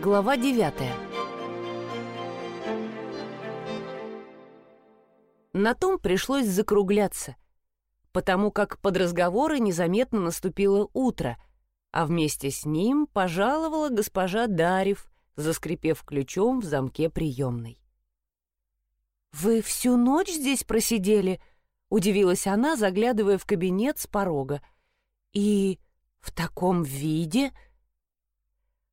Глава девятая. На том пришлось закругляться, потому как под разговоры незаметно наступило утро, а вместе с ним пожаловала госпожа Дарев, заскрипев ключом в замке приемной. «Вы всю ночь здесь просидели?» — удивилась она, заглядывая в кабинет с порога. «И в таком виде?»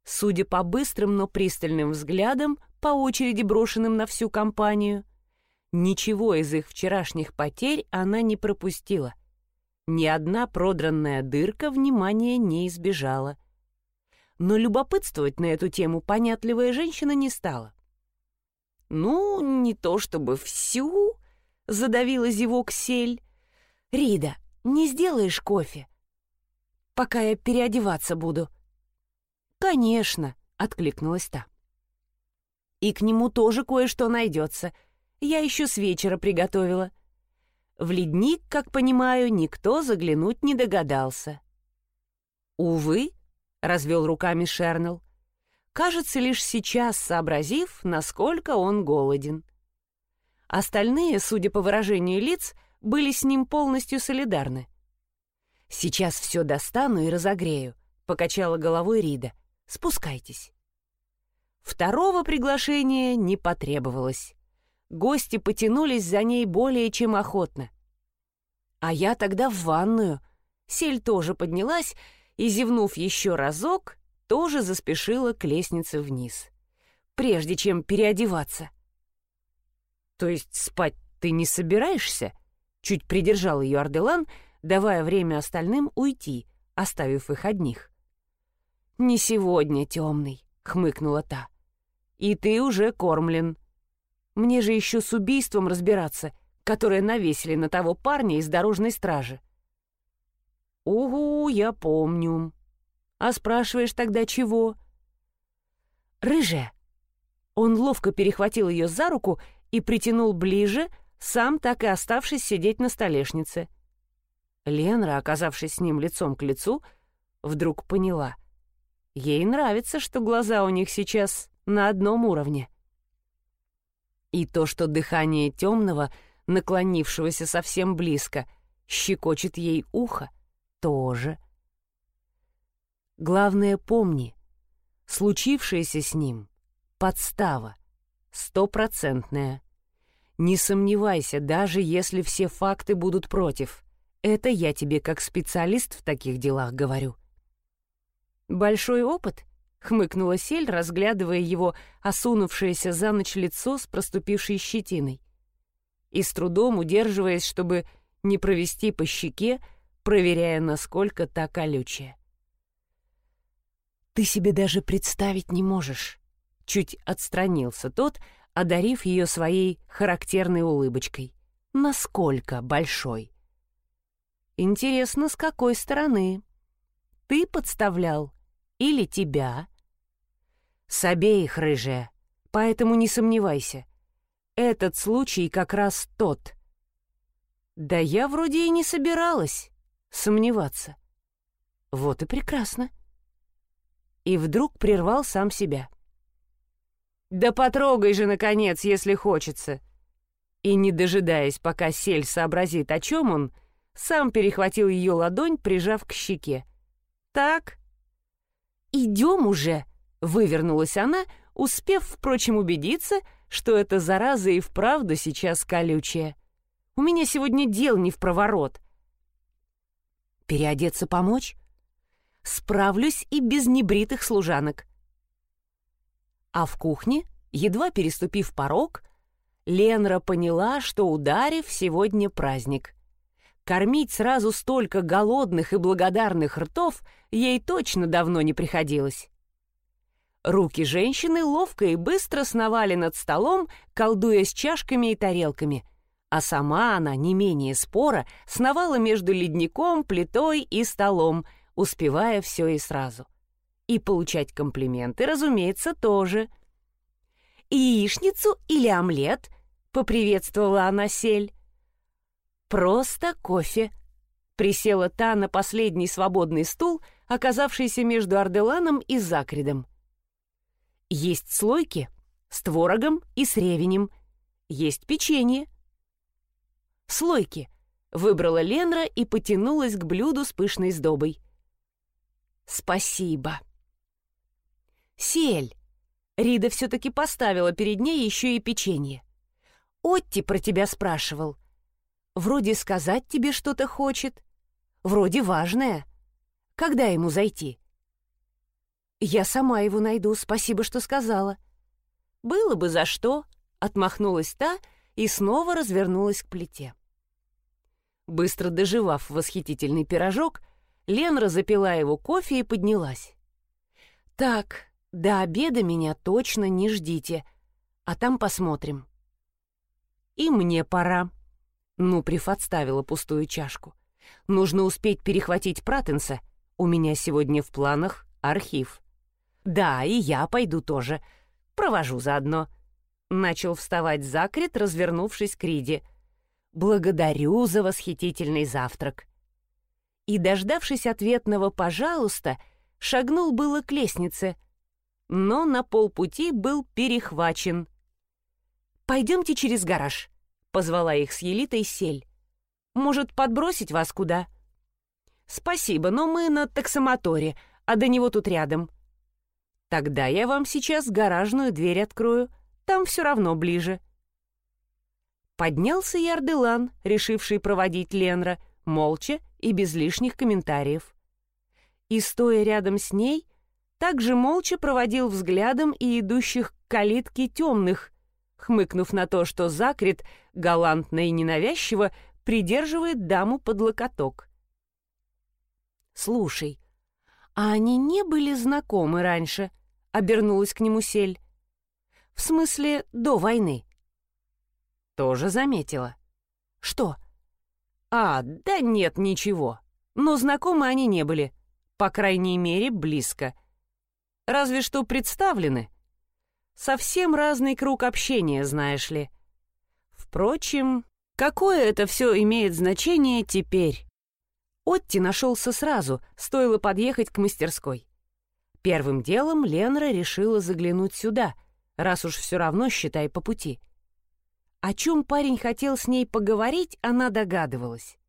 Судя по быстрым, но пристальным взглядам, по очереди брошенным на всю компанию, ничего из их вчерашних потерь она не пропустила. Ни одна продранная дырка внимания не избежала. Но любопытствовать на эту тему понятливая женщина не стала. «Ну, не то чтобы всю», — задавила зевок сель. «Рида, не сделаешь кофе? Пока я переодеваться буду». «Конечно», — откликнулась та. «И к нему тоже кое-что найдется. Я еще с вечера приготовила. В ледник, как понимаю, никто заглянуть не догадался». «Увы», — развел руками Шернелл, кажется, лишь сейчас сообразив, насколько он голоден. Остальные, судя по выражению лиц, были с ним полностью солидарны. «Сейчас все достану и разогрею», — покачала головой Рида. «Спускайтесь». Второго приглашения не потребовалось. Гости потянулись за ней более чем охотно. А я тогда в ванную. Сель тоже поднялась и, зевнув еще разок, тоже заспешила к лестнице вниз. Прежде чем переодеваться. «То есть спать ты не собираешься?» Чуть придержал ее Арделан, давая время остальным уйти, оставив их одних. «Не сегодня, темный», — хмыкнула та. «И ты уже кормлен. Мне же еще с убийством разбираться, которое навесили на того парня из дорожной стражи». «Угу, я помню. А спрашиваешь тогда чего?» «Рыжая». Он ловко перехватил ее за руку и притянул ближе, сам так и оставшись сидеть на столешнице. Ленра, оказавшись с ним лицом к лицу, вдруг поняла. Ей нравится, что глаза у них сейчас на одном уровне. И то, что дыхание темного, наклонившегося совсем близко, щекочет ей ухо, тоже. Главное, помни, случившееся с ним — подстава — стопроцентная. Не сомневайся, даже если все факты будут против. Это я тебе как специалист в таких делах говорю. «Большой опыт?» — хмыкнула Сель, разглядывая его осунувшееся за ночь лицо с проступившей щетиной. И с трудом удерживаясь, чтобы не провести по щеке, проверяя, насколько та колючая. «Ты себе даже представить не можешь, Чуть отстранился тот, одарив ее своей характерной улыбочкой. Насколько большой? Интересно, с какой стороны? Ты подставлял или тебя? С обеих, рыжая, поэтому не сомневайся. Этот случай как раз тот. Да я вроде и не собиралась сомневаться. Вот и прекрасно. И вдруг прервал сам себя. «Да потрогай же, наконец, если хочется!» И, не дожидаясь, пока Сель сообразит, о чем он, сам перехватил ее ладонь, прижав к щеке. «Так?» «Идем уже!» — вывернулась она, успев, впрочем, убедиться, что эта зараза и вправду сейчас колючая. «У меня сегодня дел не в проворот». «Переодеться помочь?» «Справлюсь и без небритых служанок». А в кухне, едва переступив порог, Ленра поняла, что у Дарев сегодня праздник. Кормить сразу столько голодных и благодарных ртов ей точно давно не приходилось. Руки женщины ловко и быстро сновали над столом, колдуя с чашками и тарелками, а сама она, не менее спора, сновала между ледником, плитой и столом, успевая все и сразу. И получать комплименты, разумеется, тоже. «Яичницу или омлет?» — поприветствовала она сель. «Просто кофе», — присела та на последний свободный стул, оказавшийся между Арделаном и Закридом. Есть слойки с творогом и с ревенем. Есть печенье. Слойки. Выбрала Ленра и потянулась к блюду с пышной сдобой. Спасибо. Сель. Рида все-таки поставила перед ней еще и печенье. Отти про тебя спрашивал. Вроде сказать тебе что-то хочет. Вроде важное. Когда ему зайти? Я сама его найду, спасибо, что сказала. Было бы за что, отмахнулась та и снова развернулась к плите. Быстро доживав восхитительный пирожок, Ленра запила его кофе и поднялась. «Так, до обеда меня точно не ждите, а там посмотрим». «И мне пора». Ну, приф отставила пустую чашку. «Нужно успеть перехватить Пратенса. У меня сегодня в планах архив». «Да, и я пойду тоже. Провожу заодно». Начал вставать Закрит, развернувшись к Риде. «Благодарю за восхитительный завтрак». И, дождавшись ответного «пожалуйста», шагнул было к лестнице, но на полпути был перехвачен. «Пойдемте через гараж», — позвала их с Елитой Сель. «Может, подбросить вас куда?» «Спасибо, но мы на таксомоторе, а до него тут рядом». «Тогда я вам сейчас гаражную дверь открою, там все равно ближе». Поднялся и решивший проводить Ленра, молча и без лишних комментариев. И, стоя рядом с ней, также молча проводил взглядом и идущих к калитке темных, хмыкнув на то, что Закрит, галантно и ненавязчиво, придерживает даму под локоток. «Слушай, а они не были знакомы раньше?» — обернулась к нему Сель. «В смысле, до войны?» «Тоже заметила». «Что?» «А, да нет, ничего. Но знакомы они не были. По крайней мере, близко. Разве что представлены. Совсем разный круг общения, знаешь ли. Впрочем, какое это все имеет значение теперь?» Отти нашелся сразу, стоило подъехать к мастерской. Первым делом Ленра решила заглянуть сюда, раз уж все равно, считай, по пути. О чем парень хотел с ней поговорить, она догадывалась.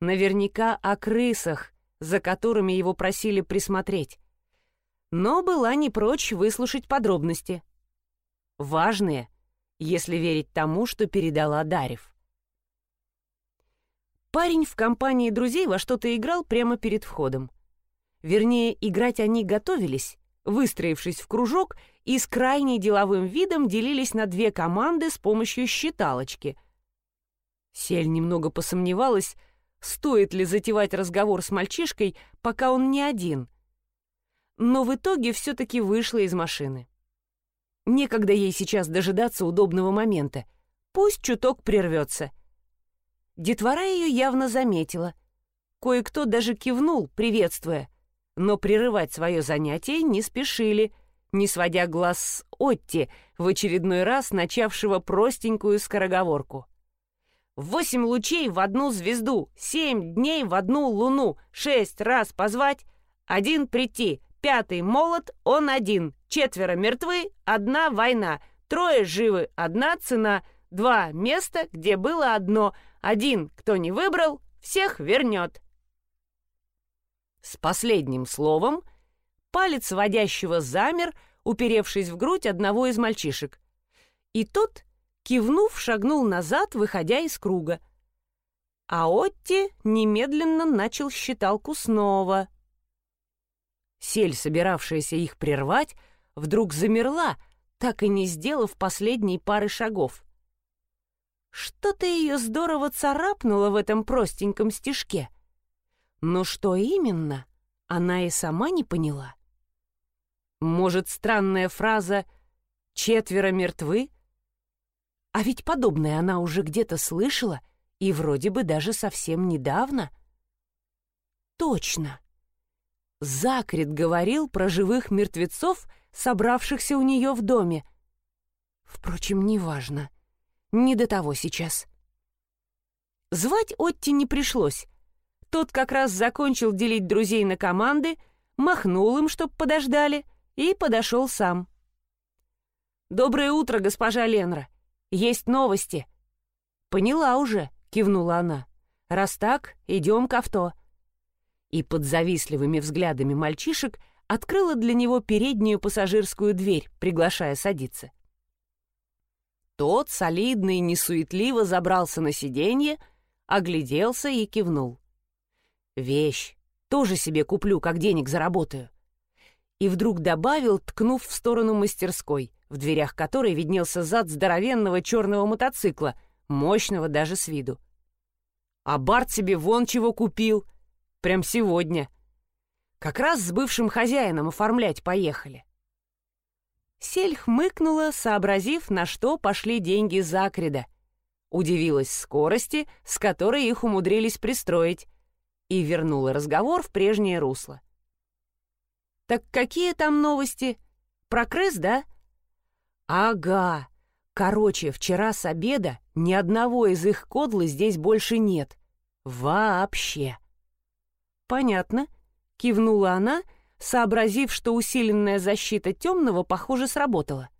Наверняка о крысах, за которыми его просили присмотреть. Но была не прочь выслушать подробности. Важные, если верить тому, что передала Дарев. Парень в компании друзей во что-то играл прямо перед входом. Вернее, играть они готовились, выстроившись в кружок и с крайне деловым видом делились на две команды с помощью считалочки. Сель немного посомневалась, стоит ли затевать разговор с мальчишкой, пока он не один. Но в итоге все-таки вышла из машины. Некогда ей сейчас дожидаться удобного момента. Пусть чуток прервется — Детвора ее явно заметила. Кое-кто даже кивнул, приветствуя, но прерывать свое занятие не спешили, не сводя глаз с Отти, в очередной раз начавшего простенькую скороговорку. «Восемь лучей в одну звезду, семь дней в одну луну, шесть раз позвать, один прийти, пятый молот, он один, четверо мертвы, одна война, трое живы, одна цена, два места, где было одно — один, кто не выбрал, всех вернет. С последним словом палец водящего замер, уперевшись в грудь одного из мальчишек. И тот, кивнув, шагнул назад, выходя из круга. А Отти немедленно начал считалку снова. Сель, собиравшаяся их прервать, вдруг замерла, так и не сделав последней пары шагов. Что-то ее здорово царапнуло в этом простеньком стишке. Но что именно, она и сама не поняла. Может, странная фраза «четверо мертвы»? А ведь подобное она уже где-то слышала, и вроде бы даже совсем недавно. Точно. Закрит говорил про живых мертвецов, собравшихся у нее в доме. Впрочем, неважно. Не до того сейчас. Звать Отти не пришлось. Тот как раз закончил делить друзей на команды, махнул им, чтоб подождали, и подошел сам. «Доброе утро, госпожа Ленра. Есть новости». «Поняла уже», — кивнула она. «Раз так, идем к авто». И под завистливыми взглядами мальчишек открыла для него переднюю пассажирскую дверь, приглашая садиться. Тот солидно и несуетливо забрался на сиденье, огляделся и кивнул. «Вещь. Тоже себе куплю, как денег заработаю». И вдруг добавил, ткнув в сторону мастерской, в дверях которой виднелся зад здоровенного черного мотоцикла, мощного даже с виду. «А Барт себе вон чего купил. Прям сегодня. Как раз с бывшим хозяином оформлять поехали». Сель хмыкнула, сообразив, на что пошли деньги Закрида. Удивилась скорости, с которой их умудрились пристроить, и вернула разговор в прежнее русло. «Так какие там новости? Про крыс, да?» «Ага. Короче, вчера с обеда ни одного из их кодлы здесь больше нет. Вообще». «Понятно», — кивнула она, — сообразив, что усиленная защита темного, похоже, сработала.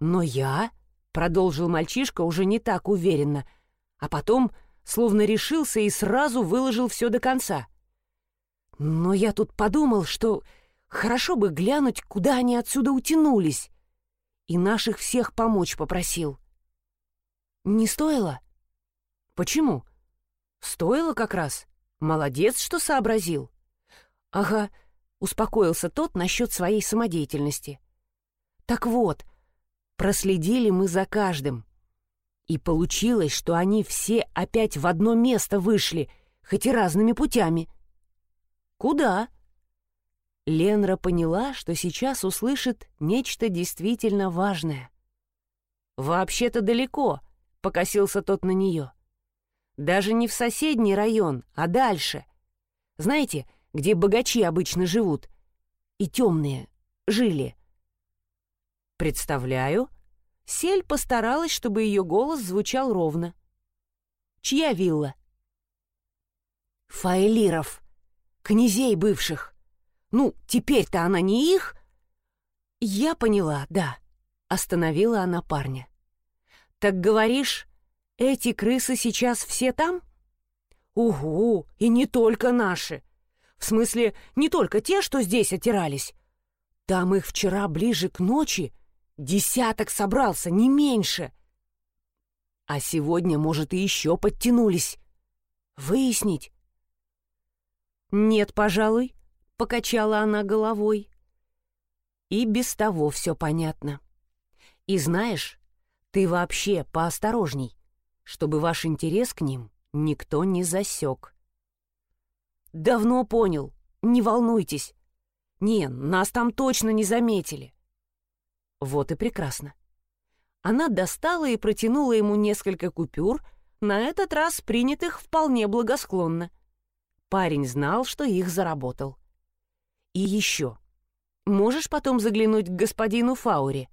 «Но я...» — продолжил мальчишка уже не так уверенно, а потом словно решился и сразу выложил все до конца. «Но я тут подумал, что хорошо бы глянуть, куда они отсюда утянулись, и наших всех помочь попросил». «Не стоило?» «Почему?» «Стоило как раз. Молодец, что сообразил». «Ага, Успокоился тот насчет своей самодеятельности. Так вот, проследили мы за каждым. И получилось, что они все опять в одно место вышли, хоть и разными путями. Куда? Ленра поняла, что сейчас услышит нечто действительно важное. «Вообще-то далеко», — покосился тот на нее. «Даже не в соседний район, а дальше. Знаете, — где богачи обычно живут, и темные жили. Представляю, Сель постаралась, чтобы ее голос звучал ровно. Чья вилла? Фаэлиров, князей бывших. Ну, теперь-то она не их? Я поняла, да. Остановила она парня. Так говоришь, эти крысы сейчас все там? Угу, и не только наши. В смысле, не только те, что здесь отирались. Там их вчера ближе к ночи десяток собрался, не меньше. А сегодня, может, и еще подтянулись. Выяснить? «Нет, пожалуй», — покачала она головой. И без того все понятно. И знаешь, ты вообще поосторожней, чтобы ваш интерес к ним никто не засек. «Давно понял. Не волнуйтесь. Не, нас там точно не заметили». Вот и прекрасно. Она достала и протянула ему несколько купюр, на этот раз принятых вполне благосклонно. Парень знал, что их заработал. «И еще. Можешь потом заглянуть к господину Фауре?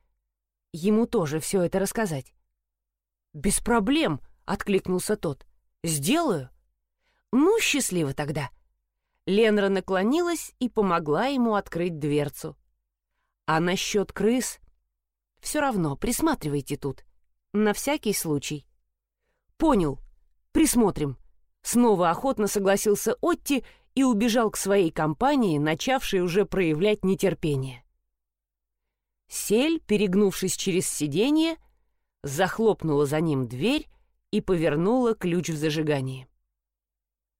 Ему тоже все это рассказать». «Без проблем», — откликнулся тот. «Сделаю». «Ну, счастливо тогда». Ленра наклонилась и помогла ему открыть дверцу. А насчет крыс... Все равно присматривайте тут. На всякий случай. Понял. Присмотрим. Снова охотно согласился Отти и убежал к своей компании, начавшей уже проявлять нетерпение. Сель, перегнувшись через сиденье, захлопнула за ним дверь и повернула ключ в зажигании.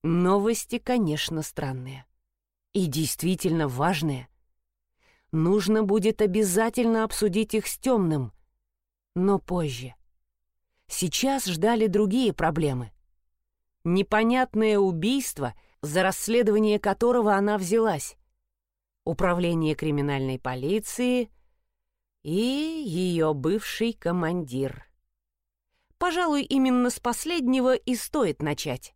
Новости, конечно, странные. И действительно важные. Нужно будет обязательно обсудить их с темным. Но позже. Сейчас ждали другие проблемы. Непонятное убийство, за расследование которого она взялась. Управление криминальной полиции и ее бывший командир. Пожалуй, именно с последнего и стоит начать.